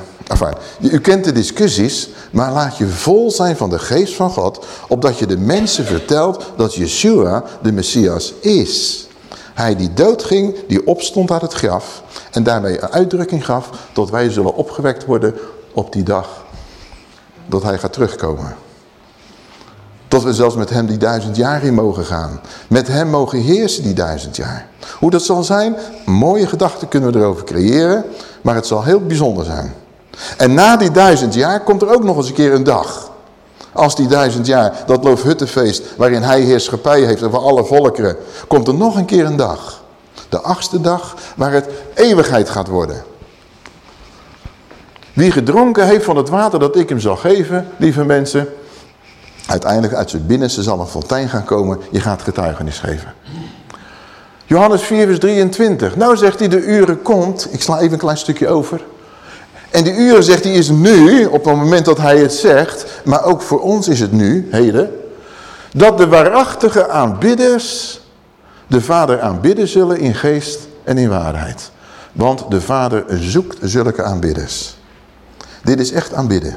u kent de discussies, maar laat je vol zijn van de geest van God, opdat je de mensen vertelt dat Yeshua de Messias is. Hij die doodging, die opstond uit het graf en daarmee een uitdrukking gaf tot wij zullen opgewekt worden op die dag dat hij gaat terugkomen. Tot we zelfs met hem die duizend jaar in mogen gaan. Met hem mogen heersen die duizend jaar. Hoe dat zal zijn, mooie gedachten kunnen we erover creëren. Maar het zal heel bijzonder zijn. En na die duizend jaar komt er ook nog eens een keer een dag. Als die duizend jaar, dat Loofhuttenfeest, waarin hij heerschappij heeft over alle volkeren, komt er nog een keer een dag. De achtste dag, waar het eeuwigheid gaat worden. Wie gedronken heeft van het water dat ik hem zal geven, lieve mensen, uiteindelijk uit zijn binnenste zal een fontein gaan komen, je gaat getuigenis geven. Johannes 4 vers 23. Nou zegt hij, de uren komt, ik sla even een klein stukje over. En die uren, zegt hij, is nu, op het moment dat hij het zegt, maar ook voor ons is het nu, heden, dat de waarachtige aanbidders de Vader aanbidden zullen in geest en in waarheid. Want de Vader zoekt zulke aanbidders. Dit is echt aanbidden.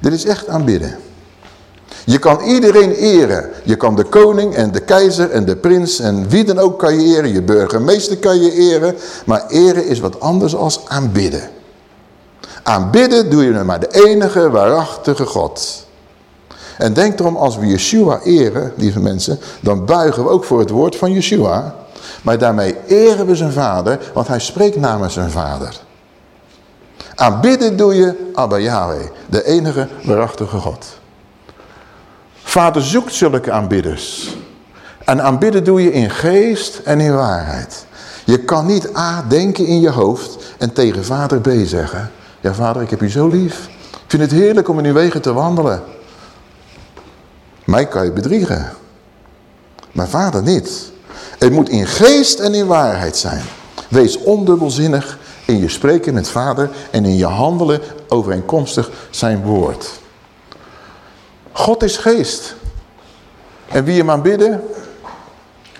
Dit is echt aanbidden. Je kan iedereen eren. Je kan de koning en de keizer en de prins en wie dan ook kan je eren. Je burgemeester kan je eren. Maar eren is wat anders als aanbidden. Aanbidden doe je maar de enige waarachtige God. En denk erom, als we Yeshua eren, lieve mensen, dan buigen we ook voor het woord van Yeshua. Maar daarmee eren we zijn vader, want hij spreekt namens zijn vader. Aanbidden doe je Abba Yahweh, de enige waarachtige God. Vader zoekt zulke aanbidders. En aanbidden doe je in geest en in waarheid. Je kan niet A denken in je hoofd en tegen vader B zeggen. Ja vader, ik heb u zo lief. Ik vind het heerlijk om in uw wegen te wandelen. Mij kan je bedriegen. Maar vader niet. Het moet in geest en in waarheid zijn. Wees ondubbelzinnig in je spreken met vader en in je handelen overeenkomstig zijn woord. God is geest. En wie hem aanbidden,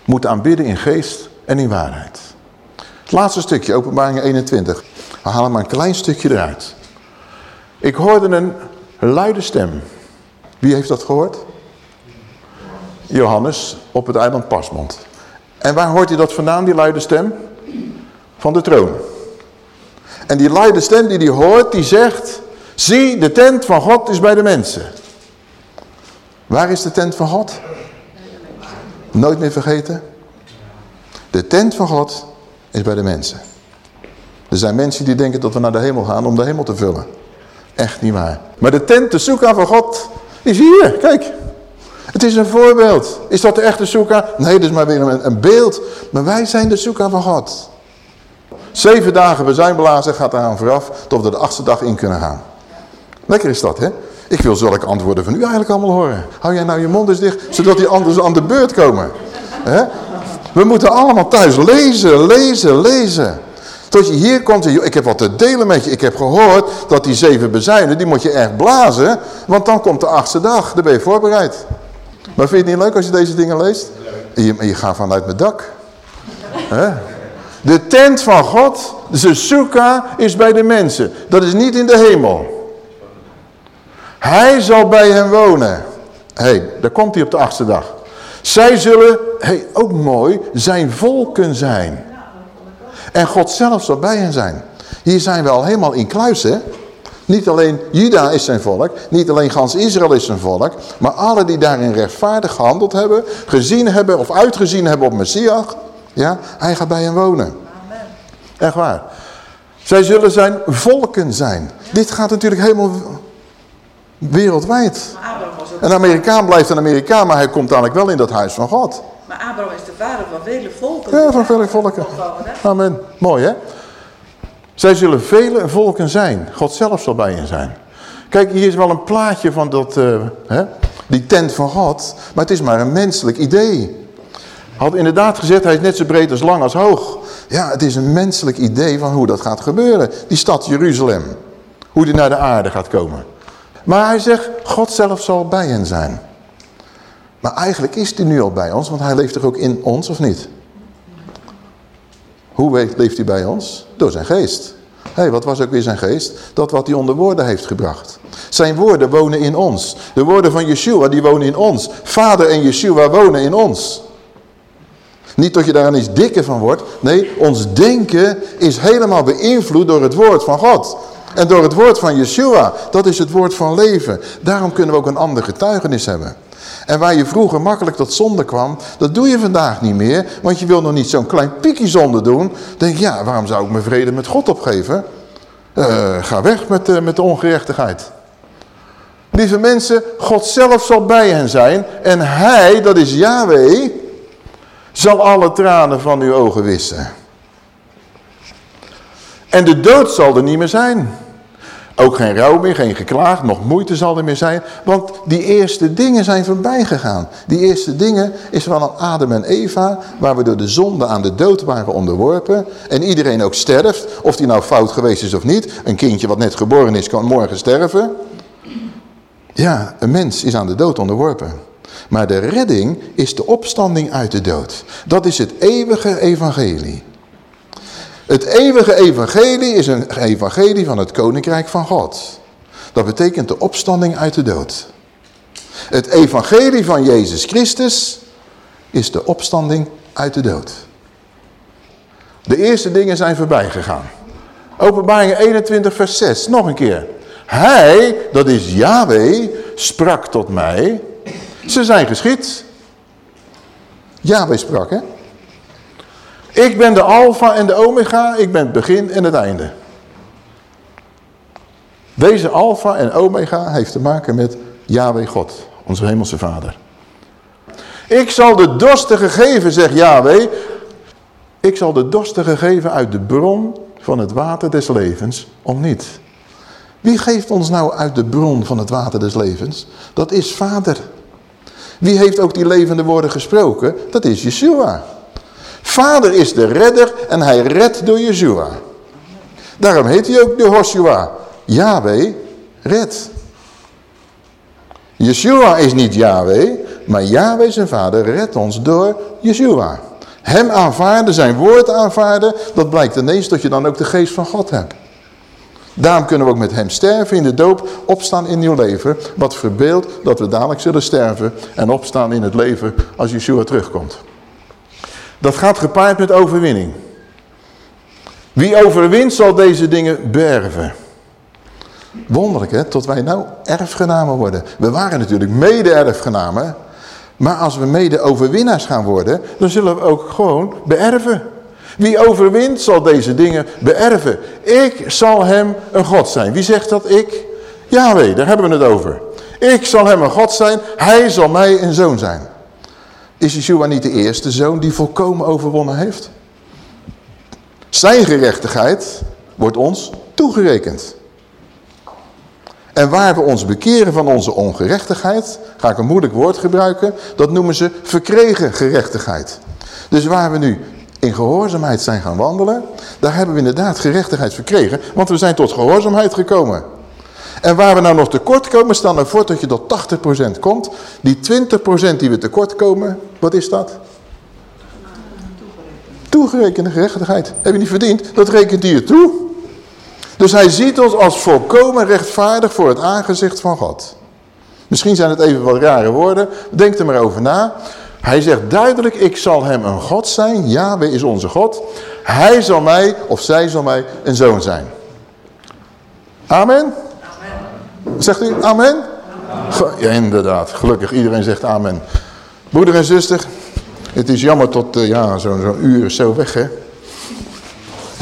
moet aanbidden in geest en in waarheid. Het laatste stukje, openbaring 21. We halen maar een klein stukje eruit. Ik hoorde een luide stem. Wie heeft dat gehoord? Johannes op het eiland Pasmond. En waar hoort hij dat vandaan, die luide stem? Van de troon. En die luide stem die hij hoort, die zegt... Zie, de tent van God is bij de mensen. Waar is de tent van God? Nooit meer vergeten. De tent van God is bij de mensen. Er zijn mensen die denken dat we naar de hemel gaan om de hemel te vullen. Echt niet waar. Maar de tent, de soeka van God, is hier. Kijk. Het is een voorbeeld. Is dat de echte soeka? Nee, dat is maar weer een, een beeld. Maar wij zijn de soeka van God. Zeven dagen we zijn blazen gaat eraan vooraf tot we de achtste dag in kunnen gaan. Lekker is dat, hè? Ik wil zulke antwoorden van u eigenlijk allemaal horen. Hou jij nou je mond eens dicht, zodat die anderen aan de beurt komen. We moeten allemaal thuis lezen, lezen, lezen. Tot je hier komt en ik heb wat te delen met je. Ik heb gehoord dat die zeven bezuinen, die moet je echt blazen. Want dan komt de achtste dag, dan ben je voorbereid. Maar vind je het niet leuk als je deze dingen leest? Je, je gaat vanuit mijn dak. De tent van God, de sukkah, is bij de mensen. Dat is niet in de hemel. Hij zal bij hen wonen. Hé, hey, daar komt hij op de achtste dag. Zij zullen, hey, ook mooi, zijn volken zijn. En God zelf zal bij hen zijn. Hier zijn we al helemaal in kluis, hè? Niet alleen Juda is zijn volk, niet alleen gans Israël is zijn volk, maar alle die daarin rechtvaardig gehandeld hebben, gezien hebben of uitgezien hebben op Messias, ja, hij gaat bij hen wonen. Amen. Echt waar. Zij zullen zijn volken zijn. Dit gaat natuurlijk helemaal wereldwijd. Een Amerikaan blijft een Amerikaan, maar hij komt dadelijk wel in dat huis van God. Maar Abraham is de vader van vele volken. Ja, van vele volken. Amen. Mooi hè? Zij zullen vele volken zijn. God zelf zal bij hen zijn. Kijk, hier is wel een plaatje van dat, uh, hè, die tent van God. Maar het is maar een menselijk idee. Had inderdaad gezegd, hij is net zo breed als lang als hoog. Ja, het is een menselijk idee van hoe dat gaat gebeuren. Die stad Jeruzalem. Hoe die naar de aarde gaat komen. Maar hij zegt, God zelf zal bij hen zijn. Maar eigenlijk is hij nu al bij ons, want hij leeft toch ook in ons, of niet? Hoe leeft hij bij ons? Door zijn geest. Hé, hey, wat was ook weer zijn geest? Dat wat hij onder woorden heeft gebracht. Zijn woorden wonen in ons. De woorden van Yeshua, die wonen in ons. Vader en Yeshua wonen in ons. Niet dat je daar een iets dikker van wordt. Nee, ons denken is helemaal beïnvloed door het woord van God. En door het woord van Yeshua. Dat is het woord van leven. Daarom kunnen we ook een ander getuigenis hebben. En waar je vroeger makkelijk tot zonde kwam, dat doe je vandaag niet meer. Want je wil nog niet zo'n klein piekje zonde doen. denk ja, waarom zou ik mijn vrede met God opgeven? Uh, ga weg met, met de ongerechtigheid. Lieve mensen, God zelf zal bij hen zijn. En hij, dat is Yahweh, zal alle tranen van uw ogen wissen. En de dood zal er niet meer zijn. Ook geen rouw meer, geen geklaagd, nog moeite zal er meer zijn. Want die eerste dingen zijn voorbij gegaan. Die eerste dingen is van Adam en Eva, waar we door de zonde aan de dood waren onderworpen. En iedereen ook sterft, of die nou fout geweest is of niet. Een kindje wat net geboren is, kan morgen sterven. Ja, een mens is aan de dood onderworpen. Maar de redding is de opstanding uit de dood. Dat is het eeuwige evangelie. Het eeuwige evangelie is een evangelie van het koninkrijk van God. Dat betekent de opstanding uit de dood. Het evangelie van Jezus Christus is de opstanding uit de dood. De eerste dingen zijn voorbij gegaan. Openbaring 21 vers 6, nog een keer. Hij, dat is Yahweh, sprak tot mij. Ze zijn geschied. Yahweh sprak, hè? Ik ben de alfa en de omega, ik ben het begin en het einde. Deze alfa en omega heeft te maken met Yahweh God, onze hemelse vader. Ik zal de dorstige geven, zegt Yahweh. Ik zal de dorstige geven uit de bron van het water des levens, om niet. Wie geeft ons nou uit de bron van het water des levens? Dat is vader. Wie heeft ook die levende woorden gesproken? Dat is Yeshua. Vader is de redder en hij redt door Yeshua. Daarom heet hij ook de Hoshua. Yahweh redt. Yeshua is niet Yahweh, maar Yahweh zijn vader redt ons door Yeshua. Hem aanvaarden, zijn woord aanvaarden, dat blijkt ineens dat je dan ook de geest van God hebt. Daarom kunnen we ook met hem sterven in de doop, opstaan in nieuw leven. Wat verbeeldt dat we dadelijk zullen sterven en opstaan in het leven als Yeshua terugkomt. Dat gaat gepaard met overwinning. Wie overwint zal deze dingen berven. Wonderlijk hè, tot wij nou erfgenamen worden. We waren natuurlijk mede-erfgenamen. Maar als we mede-overwinnaars gaan worden, dan zullen we ook gewoon beërven. Wie overwint zal deze dingen beërven. Ik zal hem een God zijn. Wie zegt dat? Ik? Yahweh, daar hebben we het over. Ik zal hem een God zijn, hij zal mij een zoon zijn. Is Yeshua niet de eerste zoon die volkomen overwonnen heeft? Zijn gerechtigheid wordt ons toegerekend. En waar we ons bekeren van onze ongerechtigheid, ga ik een moeilijk woord gebruiken, dat noemen ze verkregen gerechtigheid. Dus waar we nu in gehoorzaamheid zijn gaan wandelen, daar hebben we inderdaad gerechtigheid verkregen, want we zijn tot gehoorzaamheid gekomen. En waar we nou nog tekort komen, staan ervoor dat je tot 80% komt. Die 20% die we tekort komen, wat is dat? Toegerekende gerechtigheid. Heb je niet verdiend? Dat rekent hij je toe. Dus hij ziet ons als volkomen rechtvaardig voor het aangezicht van God. Misschien zijn het even wat rare woorden. Denk er maar over na. Hij zegt duidelijk, ik zal hem een God zijn. Yahweh is onze God. Hij zal mij, of zij zal mij, een zoon zijn. Amen? Amen. Zegt u amen? amen. Ja, inderdaad. Gelukkig, iedereen zegt amen. Broeder en zuster, het is jammer tot uh, ja, zo'n zo uur is zo weg, hè?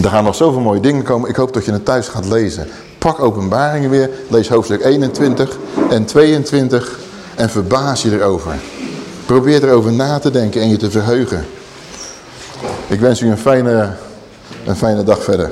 Er gaan nog zoveel mooie dingen komen. Ik hoop dat je het thuis gaat lezen. Pak openbaringen weer. Lees hoofdstuk 21 en 22 en verbaas je erover. Probeer erover na te denken en je te verheugen. Ik wens u een fijne, een fijne dag verder.